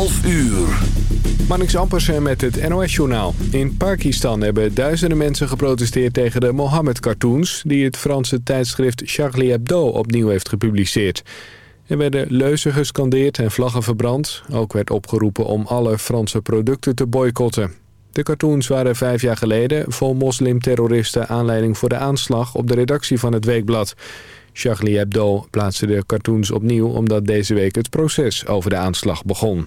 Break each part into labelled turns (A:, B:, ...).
A: 12 uur.
B: Marnix Ampersen met het NOS-journaal. In Pakistan hebben duizenden mensen geprotesteerd tegen de Mohammed-cartoons... die het Franse tijdschrift Charlie Hebdo opnieuw heeft gepubliceerd. Er werden leuzen gescandeerd en vlaggen verbrand. Ook werd opgeroepen om alle Franse producten te boycotten. De cartoons waren vijf jaar geleden vol moslimterroristen aanleiding voor de aanslag op de redactie van het weekblad. Charlie Hebdo plaatste de cartoons opnieuw omdat deze week het proces over de aanslag begon.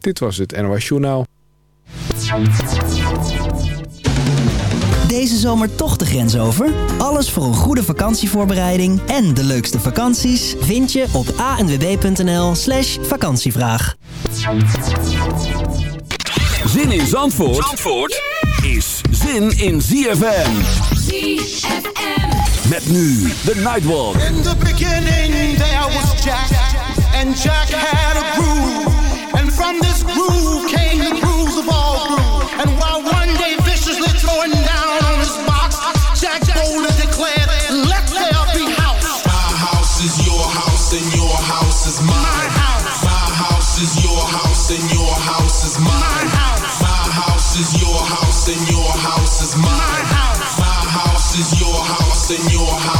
B: Dit was het NOS Journaal.
C: Deze zomer toch de grens over? Alles voor een goede vakantievoorbereiding en de leukste vakanties vind je op anwb.nl slash vakantievraag.
A: Zin in Zandvoort, Zandvoort is zin in ZFM.
D: ZFM.
A: Met nu de Nightwalk.
E: In the beginning there was Jack, and Jack had a groove. And from this groove came the grooves of all grooves. And while one day viciously throwing down on his box, Jack declared, let there be house.
F: My house is your house and your house is mine.
E: My house.
F: My house is your house and your house is
E: My house.
F: My house is your house and your house is
E: My house.
F: My house is your house and your house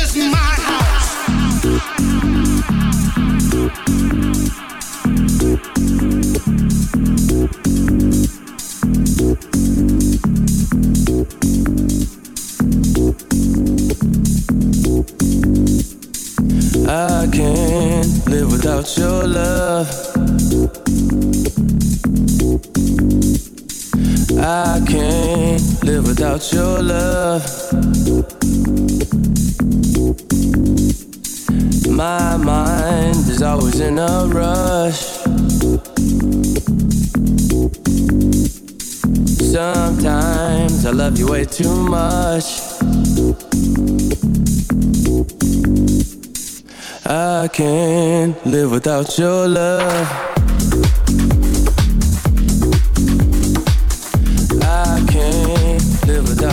G: Your love. My mind is always in a rush. Sometimes I love you way too much. I can't live without your love.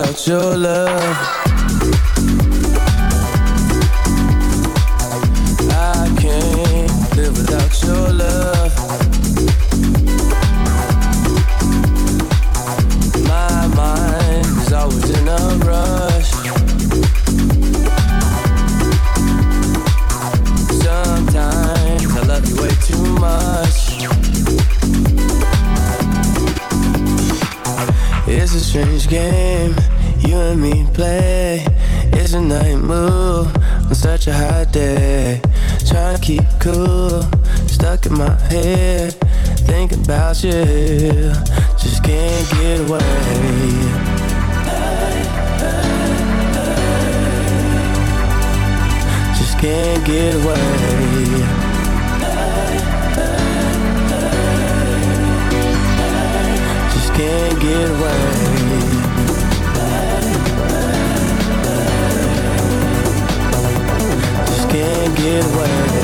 G: without your love. stuck in my head, thinking about you. Just can't get away. Just can't get away. Just can't get away. Just can't get away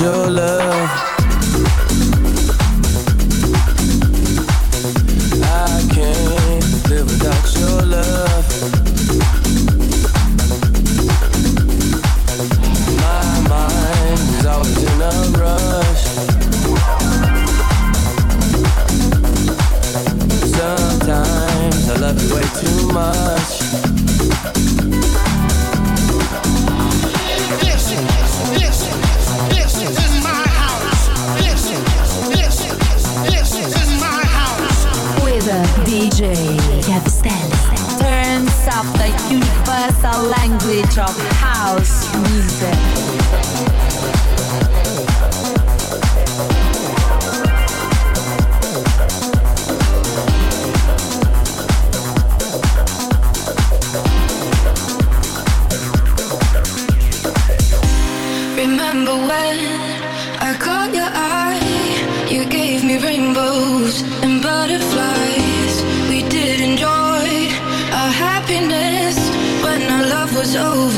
G: your love.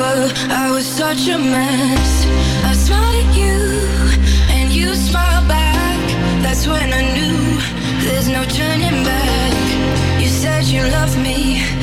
H: over. I was such a mess. I smiled at you, and you smiled back. That's when I knew there's no turning back. You said you loved me.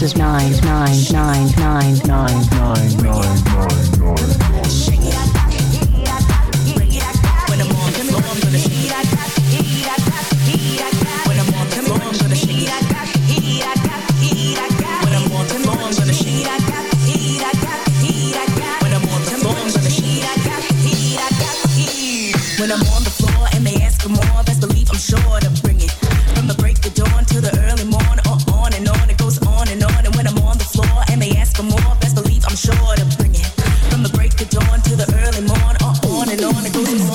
I: This is
J: Nines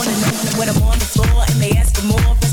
J: wanna know
K: when I'm on the floor and they ask for more.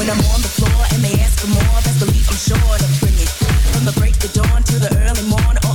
K: when I'm on the floor and they ask for more, that's the
J: believe I'm sure to bring it from the break of dawn to the early
I: morning.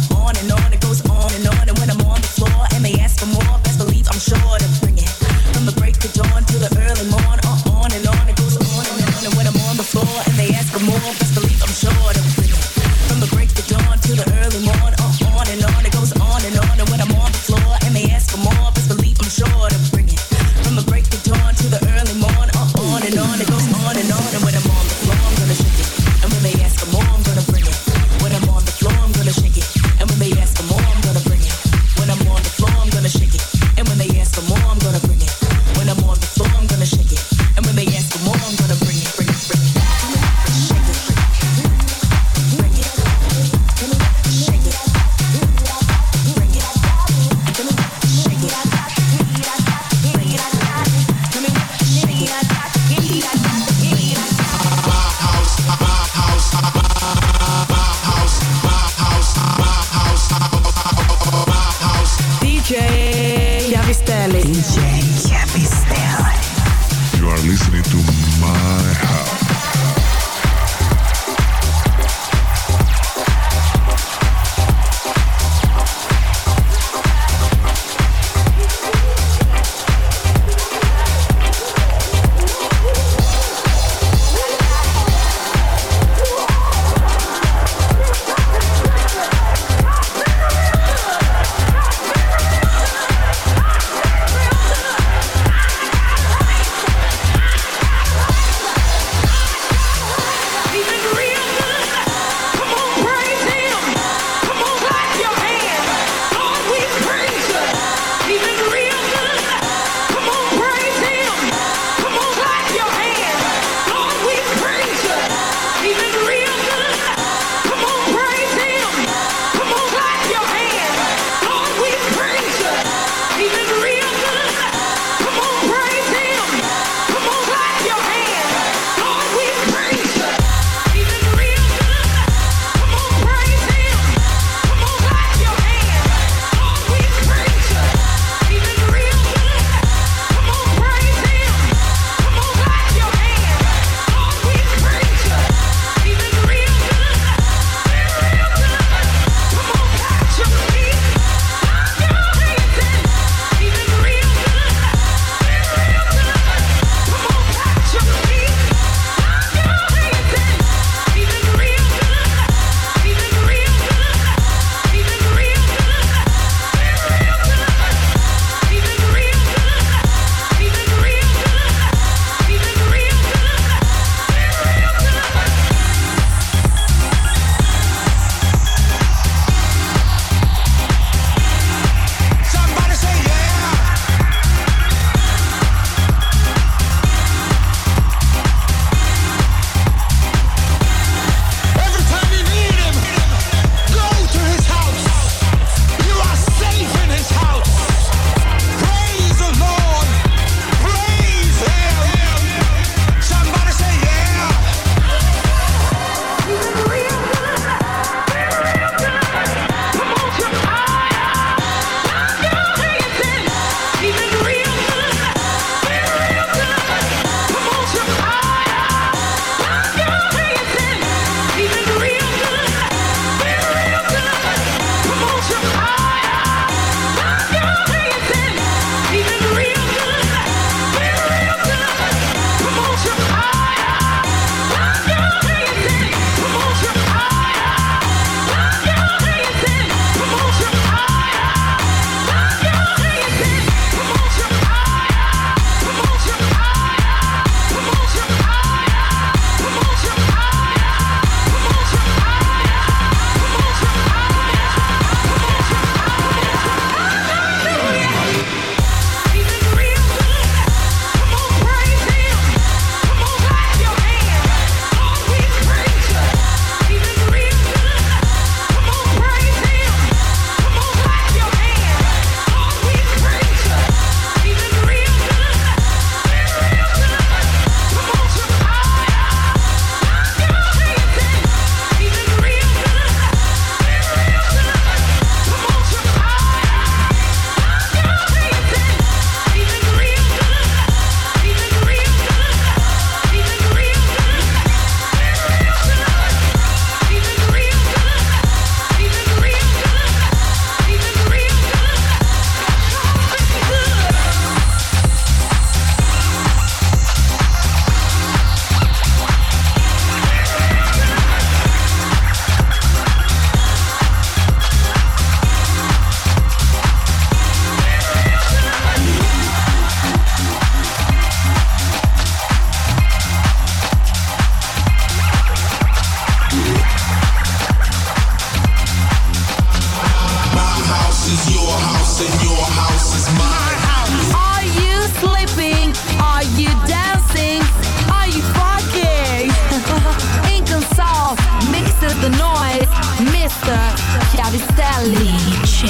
I: chiavistelli
L: DJ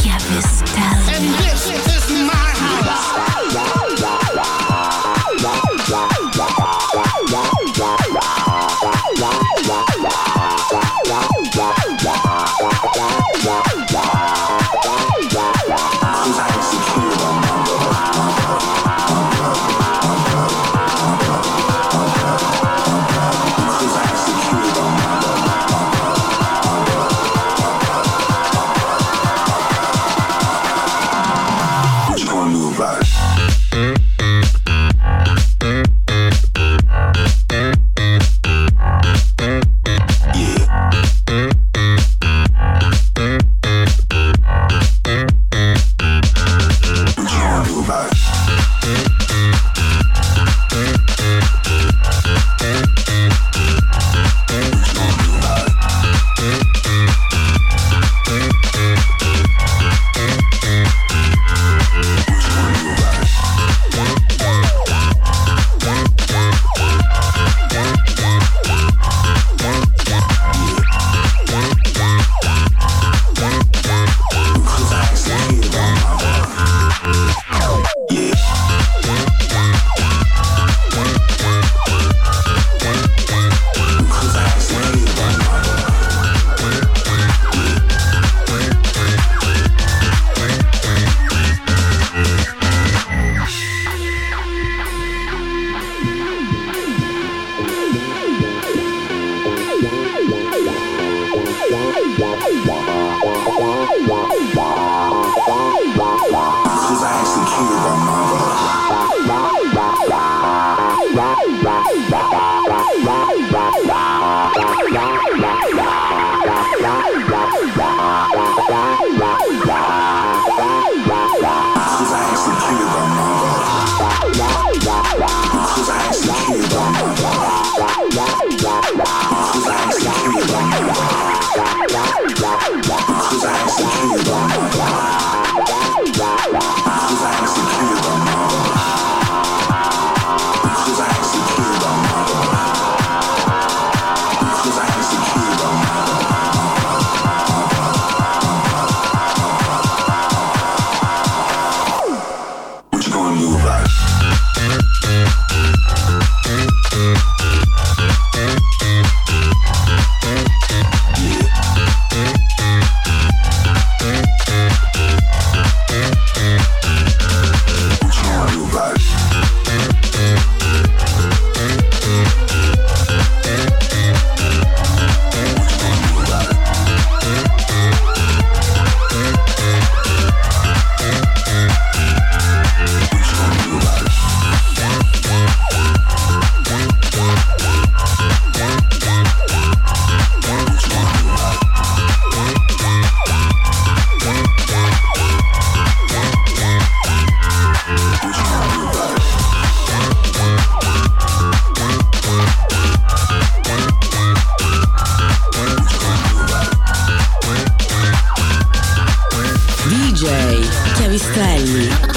H: Chiavistelli
M: Travis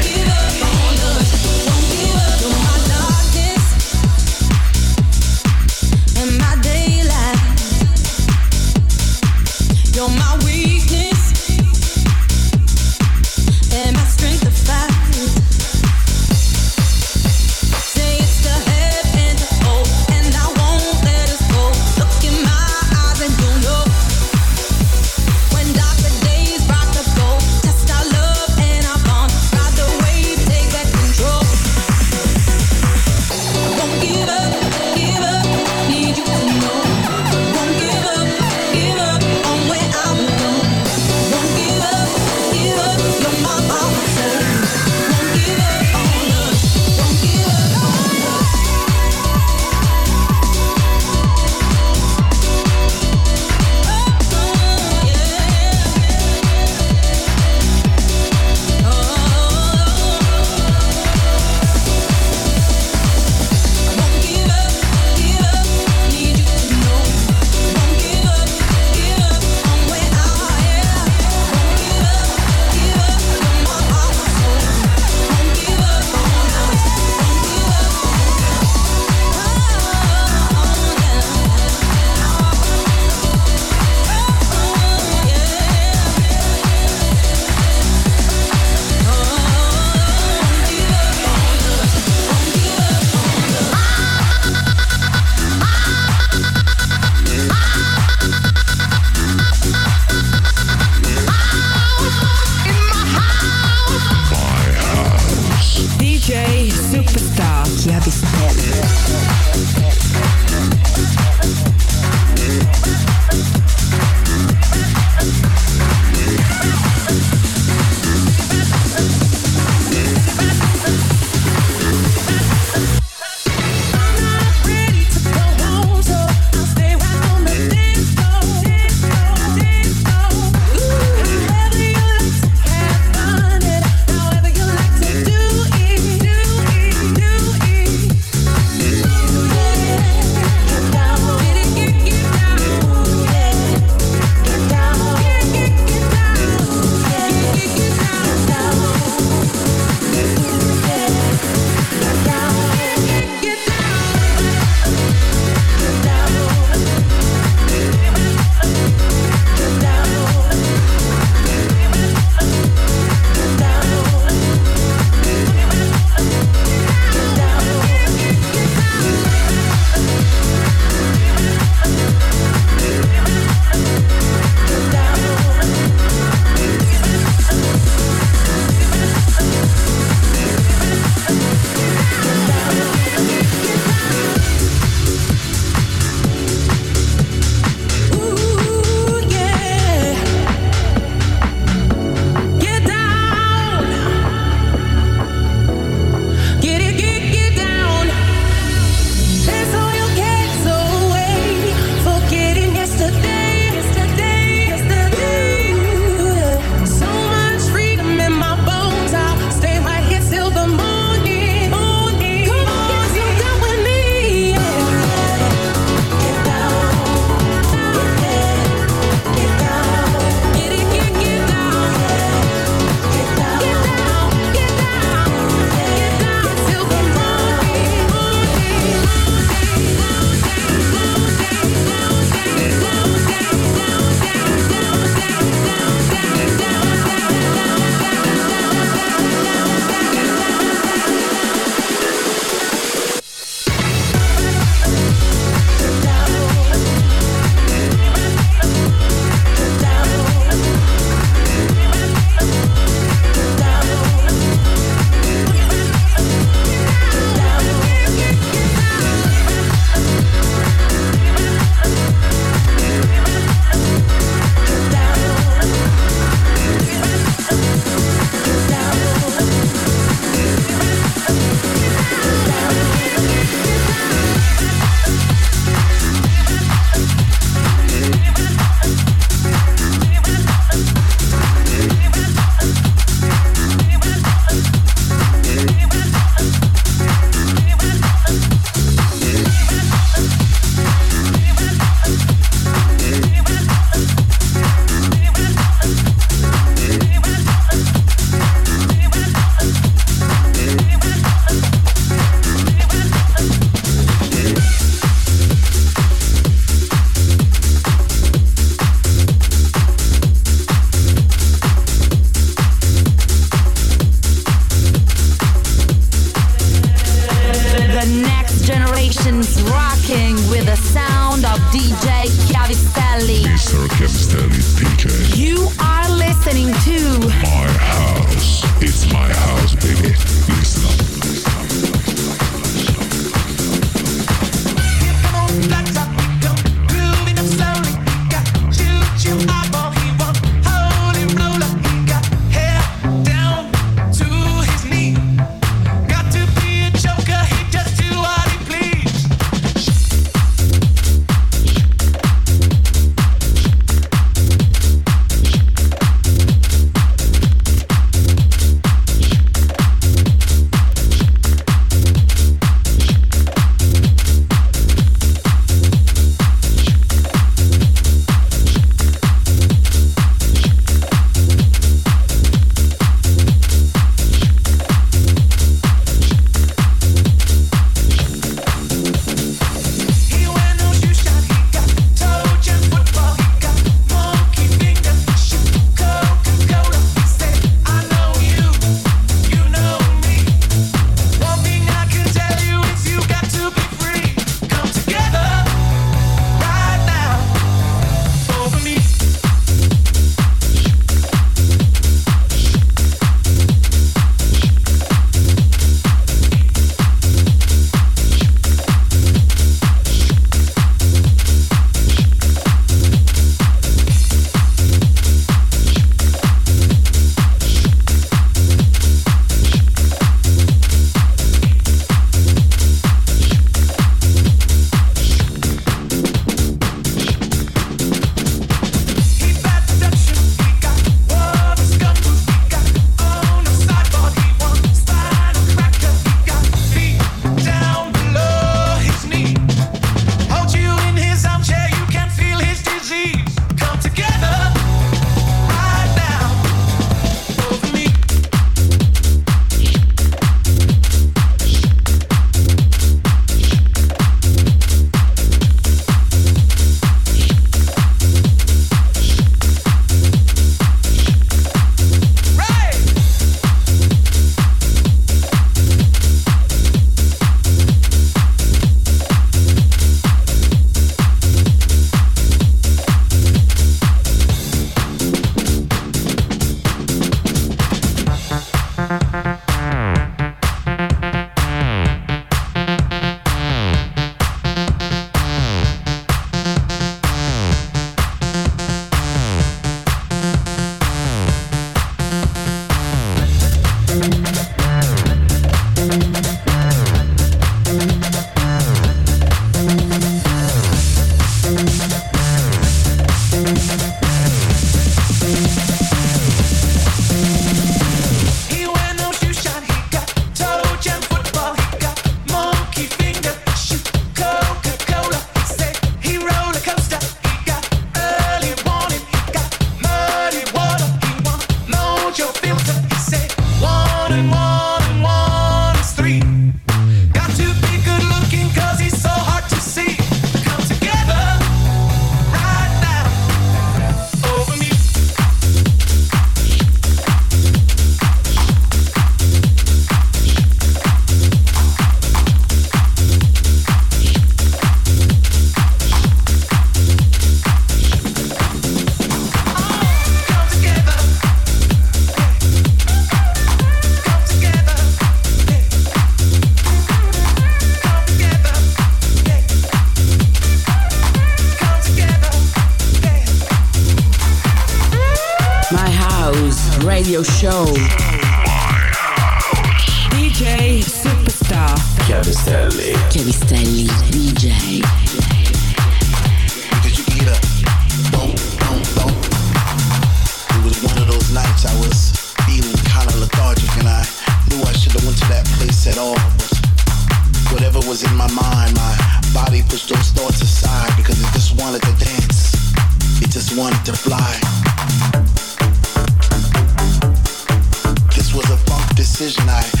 M: funk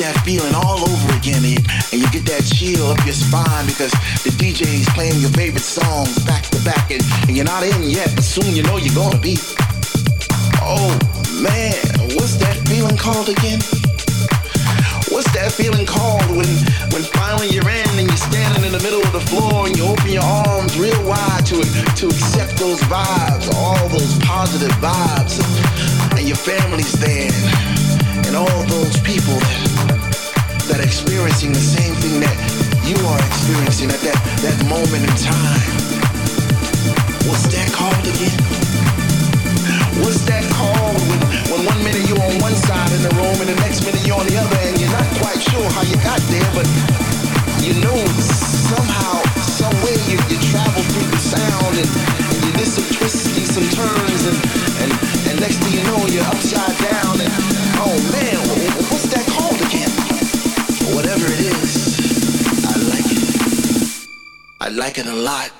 M: that feeling all over again, and and you get that chill up your spine because the DJ's playing your favorite songs back to back, and, and you're not in yet, but soon you know you're gonna be. Oh man, what's that feeling called again? What's that feeling called when when finally you're in and you're standing in the middle of the floor and you open your arms real wide to to accept those vibes, all those positive vibes, and your family's there, and all those people that that are experiencing the same thing that you are experiencing at that that moment in time. What's that called again? What's that called when, when one minute you're on one side in the room and the next minute you're on the other and you're not quite sure how you got there, but you know somehow, some way you, you travel through the sound and, and you did some twists and some turns and, and, and next thing you know you're upside down and oh man, what's that called again? Whatever it is, I like it. I like it a lot.